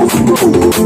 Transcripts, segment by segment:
¡Gracias!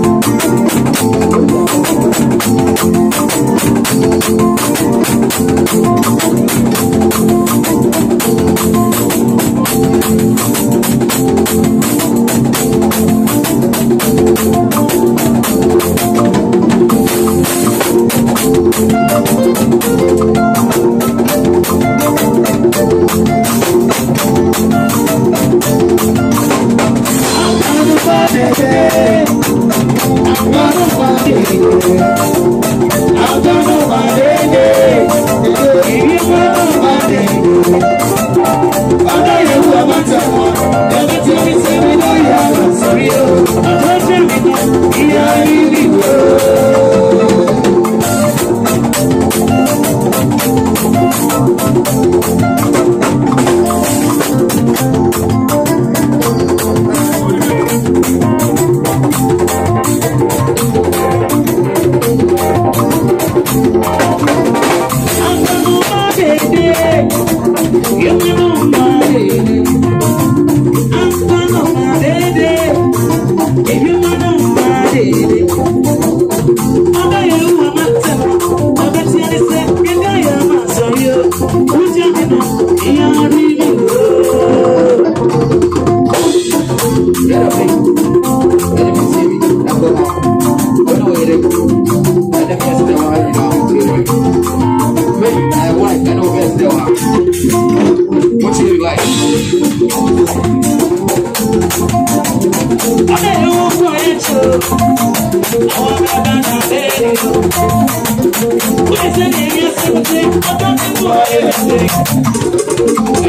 还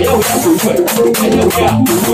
要加不会，还要加不会。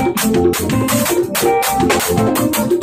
Thank you.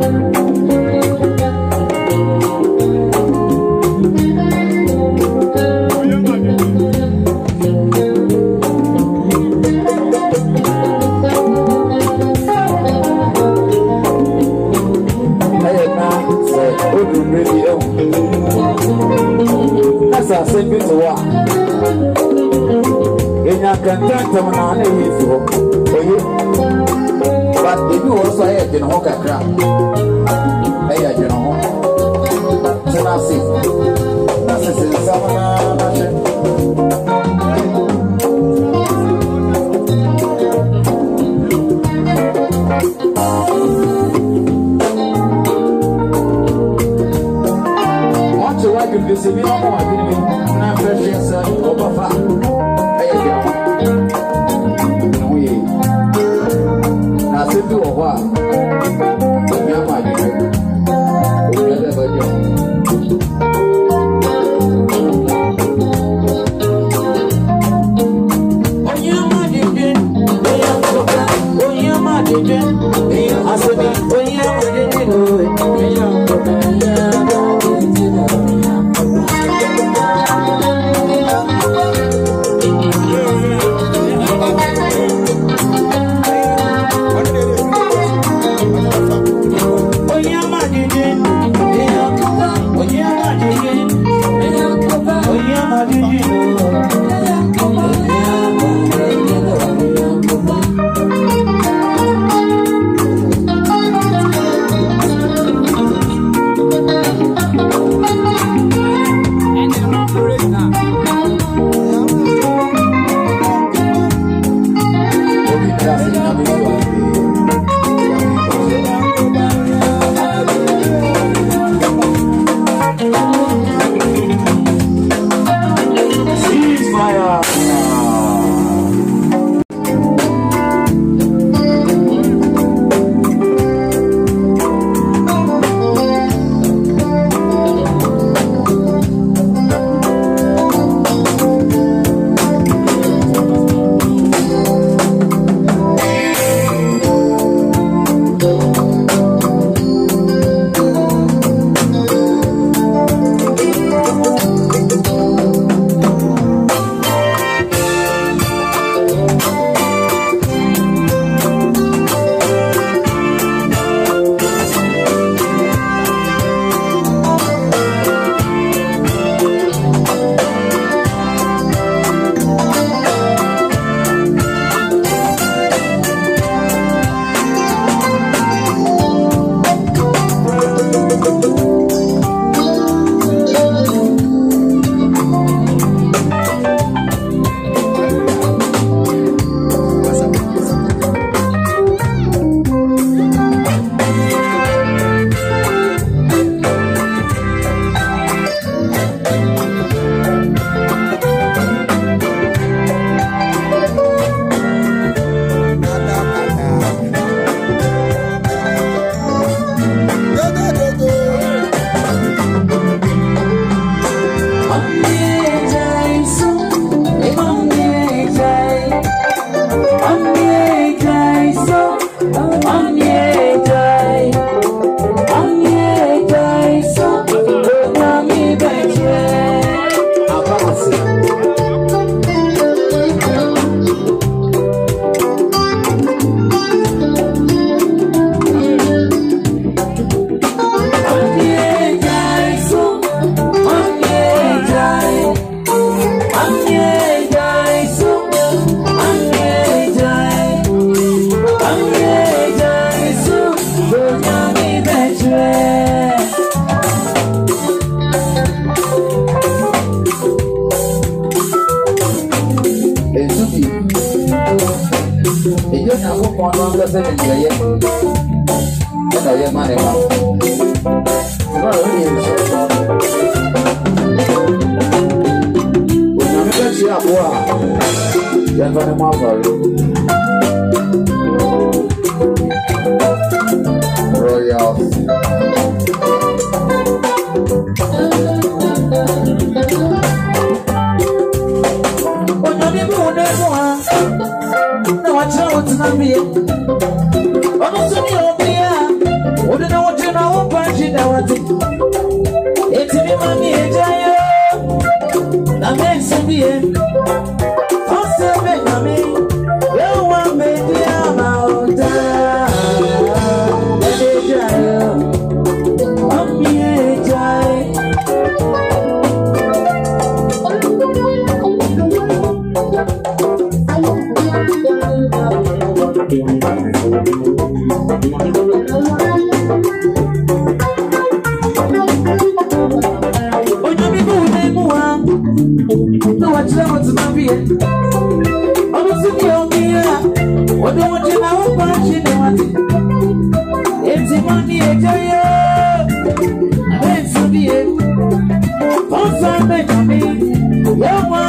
Thank you.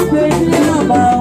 baby, I'm out.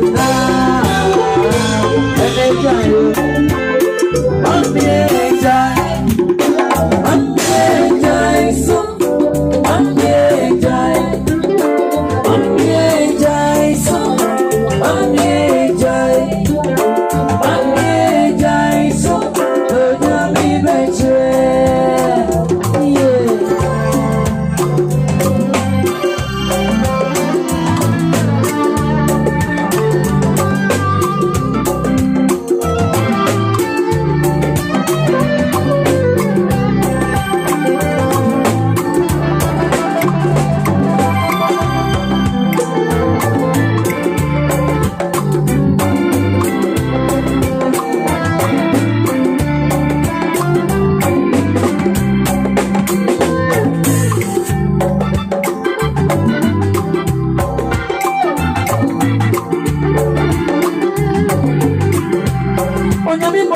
Oh yeah.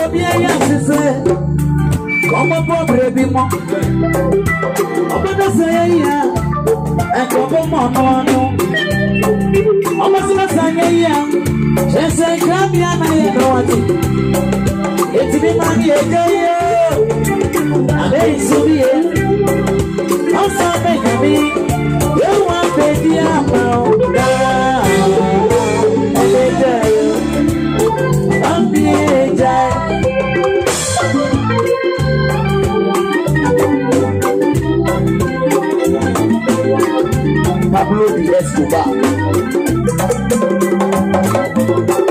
Obi eya sise Kọmọ pọbre bi mọ Ọbọdọ sẹ eya Ẹkọ bọ mọ n'ọnụ Ọmọ sọrọ sẹ eya Ṣẹṣẹ nka mi anaghị edowa ti Etimi ma mi ege ye Abe isu mi ye Ọsọ menyami Ewu abe Pablo the Escobar.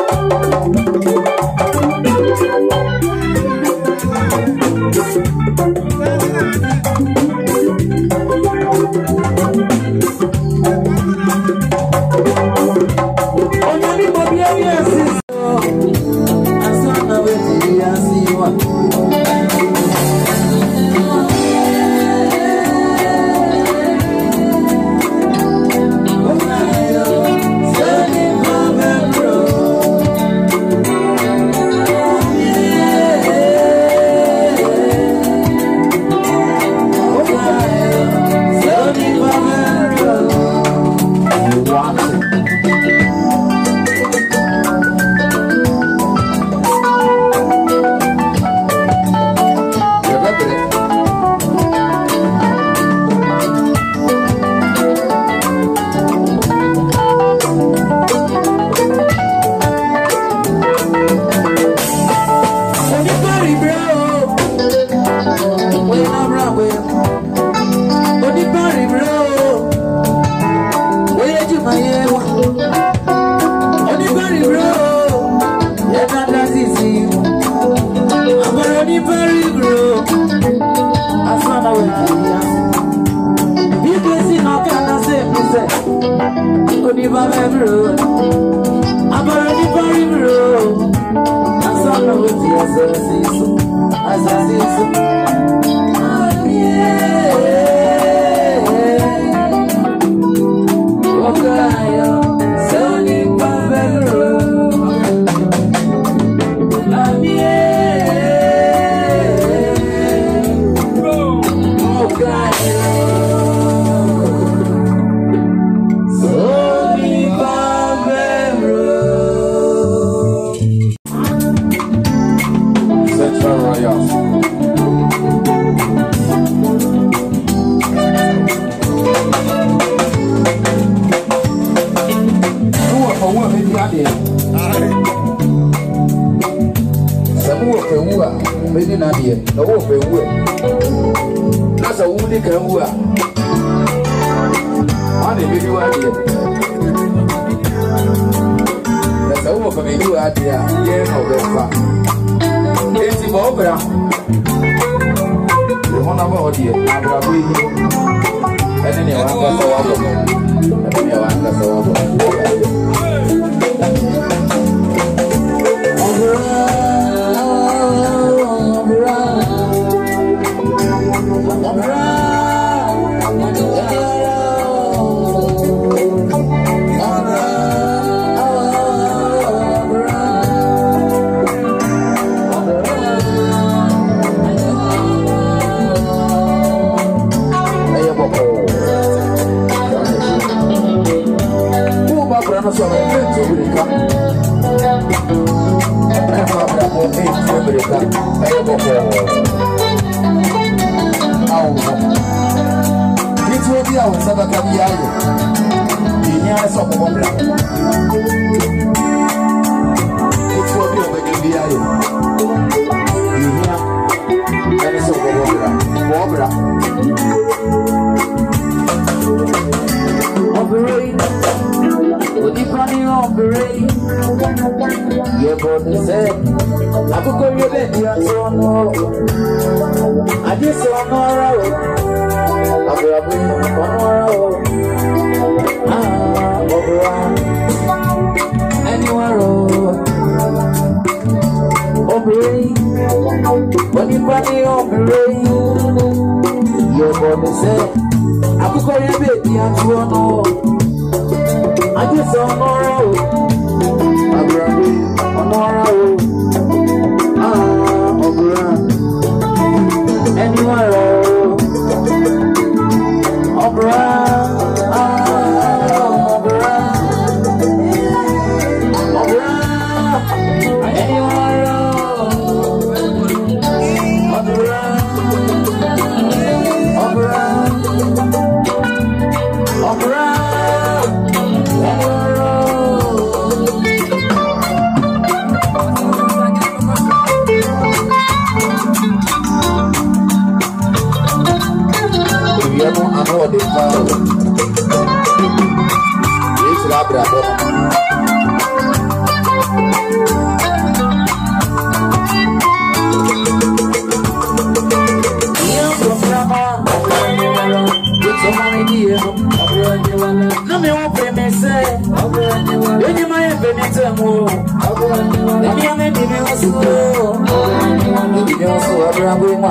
sɛ wowɔ fɛwu a bɛni nadeɛ na wowɔ fɛwu ɛ na sɛ wowu ne kan wu a ane bɛdi wadeɛ na sɛ wowɔ fɛmɛyi wadeɛ a yɛn na ɔbɛfa enti ma ɔbra ne ho na ma ɔdeɛ abrabɔ yi ɛne nea wankasa wabɔ ɛne nea wankasa wabɔ sọ̀rọ̀ ilé tí ó bèrè ká. Ẹ máa bẹ̀rẹ̀ àwọn ilé tí ó bèrè ká. Ẹ yẹ kọ̀ pọ̀. Àwòrán. Ní tí ó bí àwọn sábà ká bí ayọ̀, ìyẹn á sọ pọ̀ bẹ̀rẹ̀. Ní tí ó bí ọ̀bẹ jẹ́ bí ayọ̀, ìyẹn á sọ pọ̀ bẹ̀rẹ̀. Pọ̀ the funny hombre. Yeah, but they said, Àkókò rebe di aso no. Aje se ono ara o. Abu abu ono ara o. Ah, obra. Anywhere o. Obre. Boni funny hombre. Yeah, but they said, Àkókò rebe di aso no. àdìsọ ọ̀rọ̀ o àbúràbí ọmọ ọ̀rọ̀ o ọ̀bùrà ẹni wọ̀rọ̀ o ọ̀bùrà. I know what they found. This is Abra Nami wa premise, yenye ma ye benete mo. Nami ame bibi osu, bibi osu abra buma.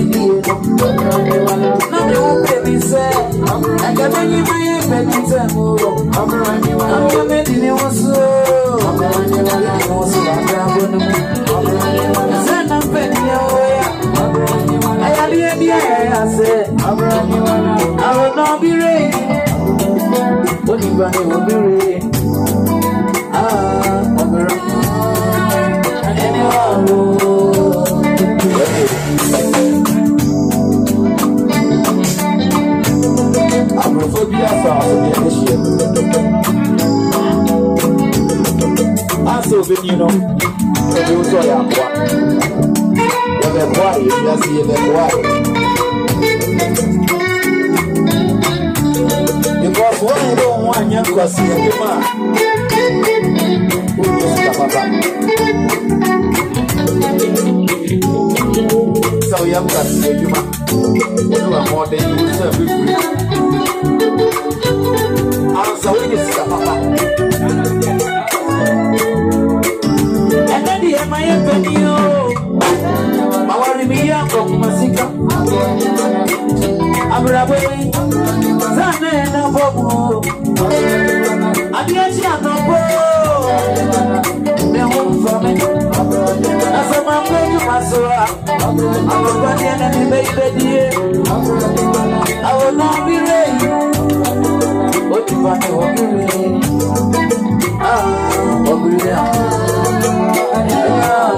Yabeni maye petite muro Amyamedi ni wasu Amyamedi ni wasu Amyamedi ni wasu Zena mpeni ya oya Ayali ebi ya ya se Awo na obire Oliva ni obire Ah, obire Eni wa wo sausage and shit. I still been, you know, and you enjoy our quiet. When they're quiet, you just hear them quiet. Because when you don't want your cousin, you man, who just come about sɛ woyɛ mbrase adwuma wode wɔ mmɔden yi wo sɛ bɛbure ansa wode sika papa ɛnɛ deɛ ma yɛ pani o ma ware meyɛ akɔkoma sika abrabɔ yi sɛ na ɛna bɔ mu o soa Our body and any baby dear I will not be ready What if I won't be ready Ah, I'll be ready Ah,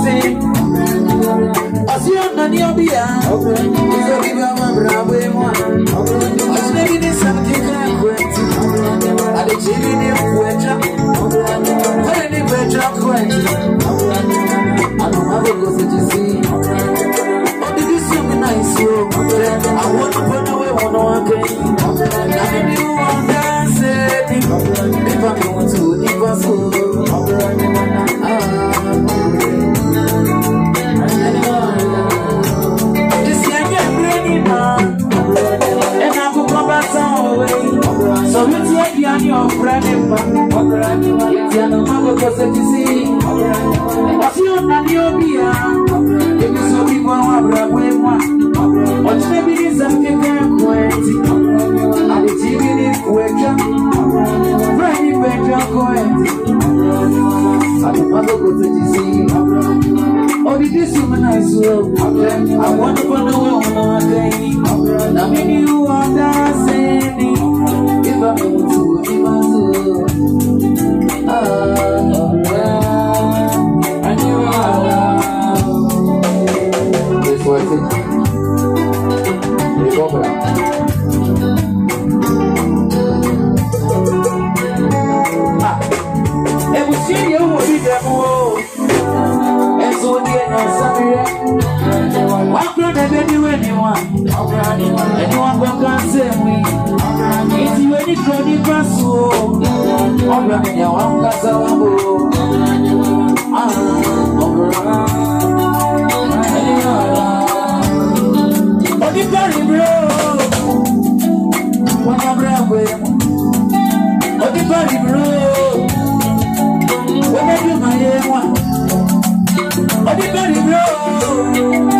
see. I'm waiting. At the chili, the waiter, to see. What did you see me nice? I want to away one on again. I knew one dance If I want to, if I so. ẹnna akokɔ bá tán òwe sọmi tí aduane ɔkura ne mpa yẹtì anamọ akokɔ sẹti sí ɔtí ɔnani ebi sọ bí gbọ́n wọn abrabọ emu a ɔkyerɛ bi ní nsɛm kékeré kọ ẹtì adetí bi ní wẹtwa fúlẹ̀ ní wẹtwa Obi this woman as well. I want to find a woman again. I mean, you are dancing. If I'm to be myself. Ah, and you are. This was it. This was Anyone go can say we. It's you any crony pass o. Obra me ya wan kasa wango. Ah, obra. Oni pari bro. Wana bra we. Oni pari bro. Wena do my one. Oni pari bro.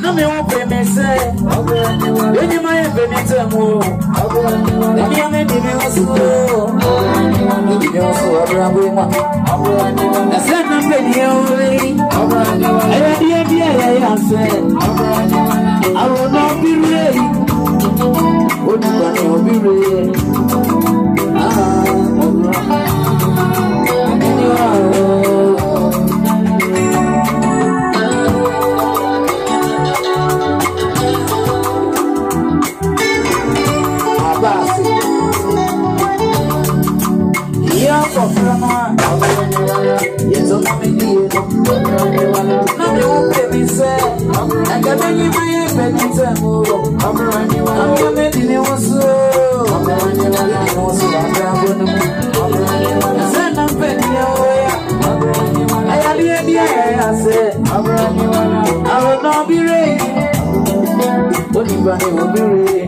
Nami won pe me say. se Eni ma ye pe mi te mo Eni ame di mi osu Di mi osu abra bo ma Ese na pe ni ori Eya di e bi eya ya se Awo na obi re Onipa ni obi re Ah, ọ̀rọ̀ Ẹni wa o. What do you want to be?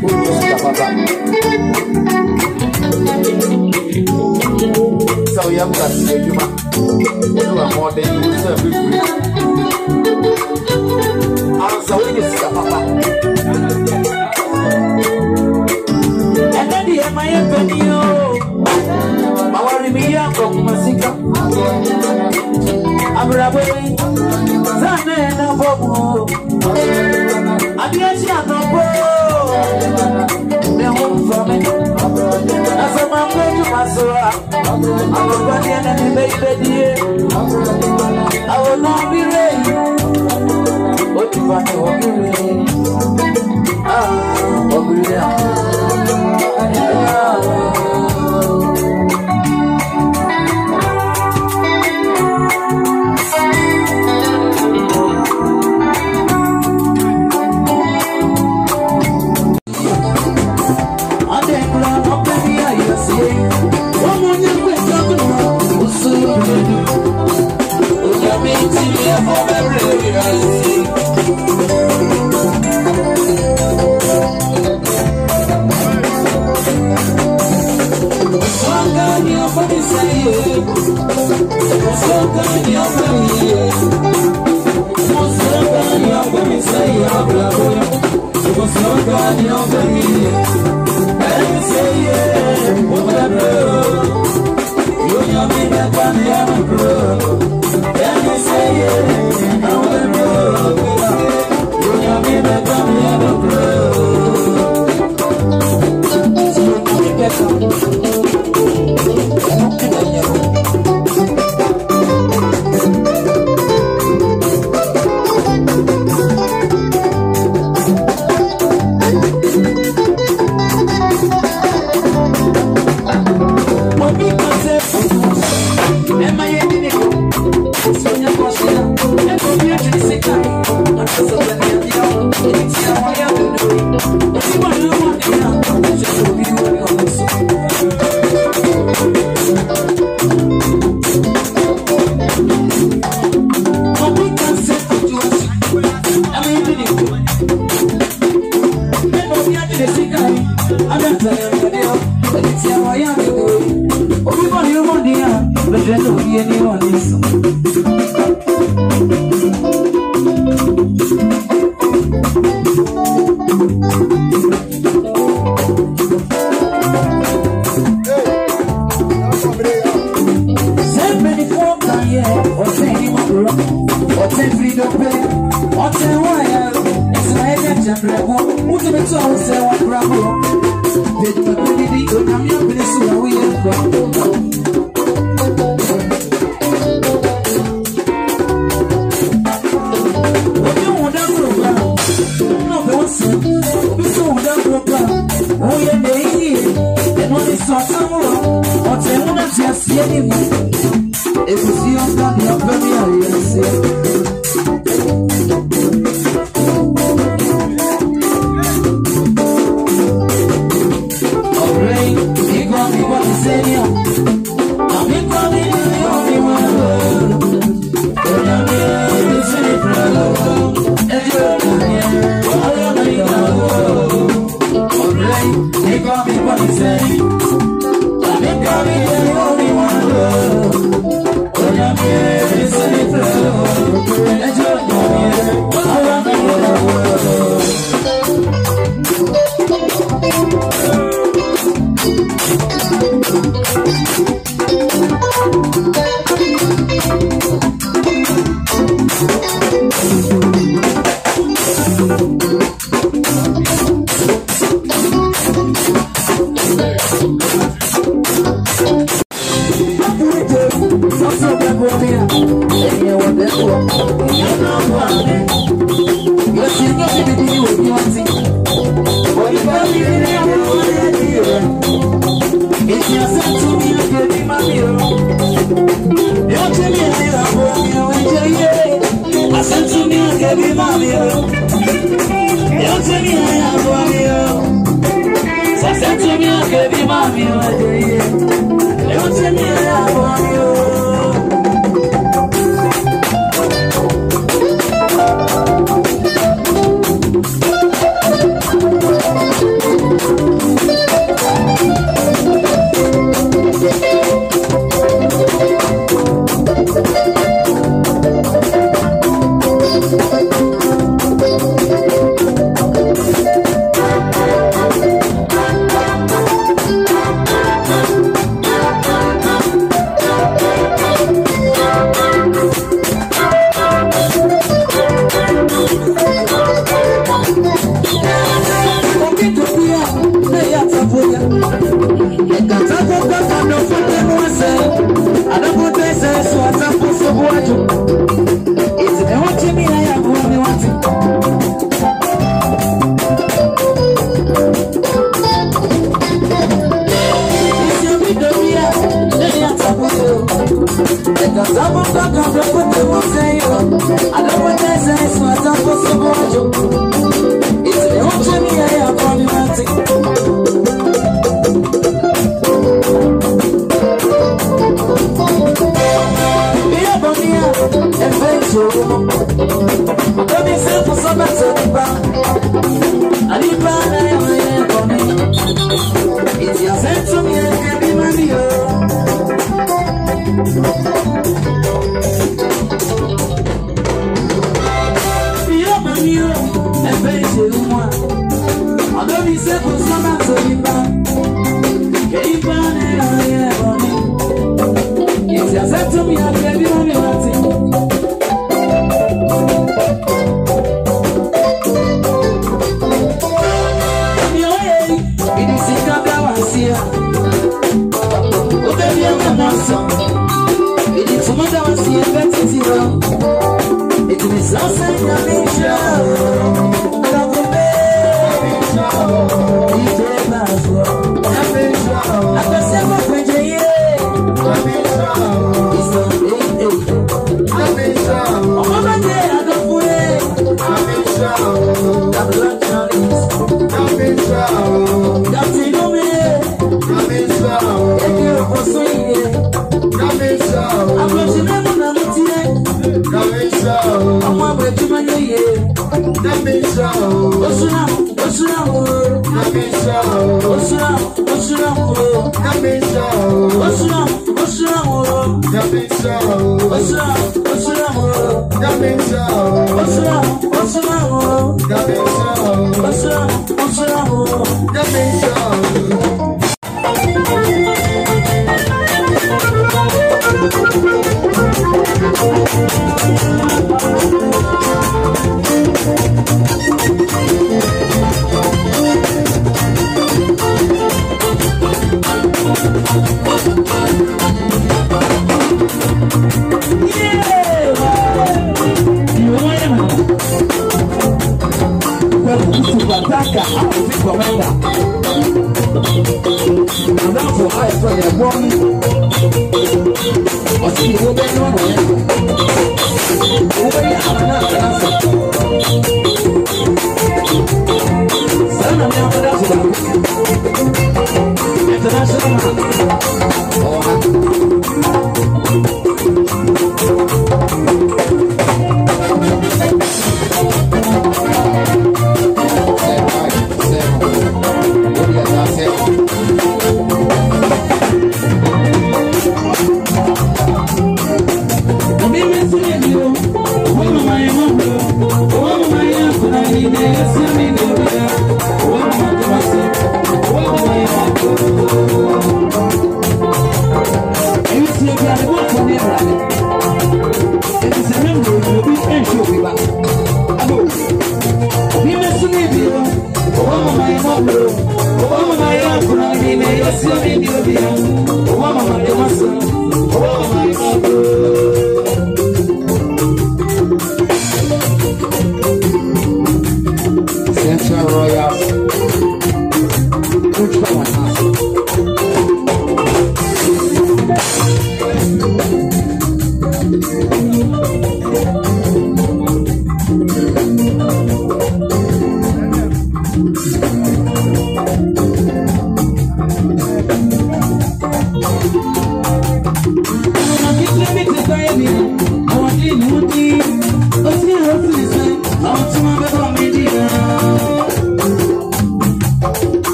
putus ka pa ba? Sa uyam ka sa juma, ito ang mote yung sa bibri. Ang sa winis ka pa ba? Ena di amaya peniyo, mawari miya kong masika. Abrawe, sana na bobo, adiya siya steady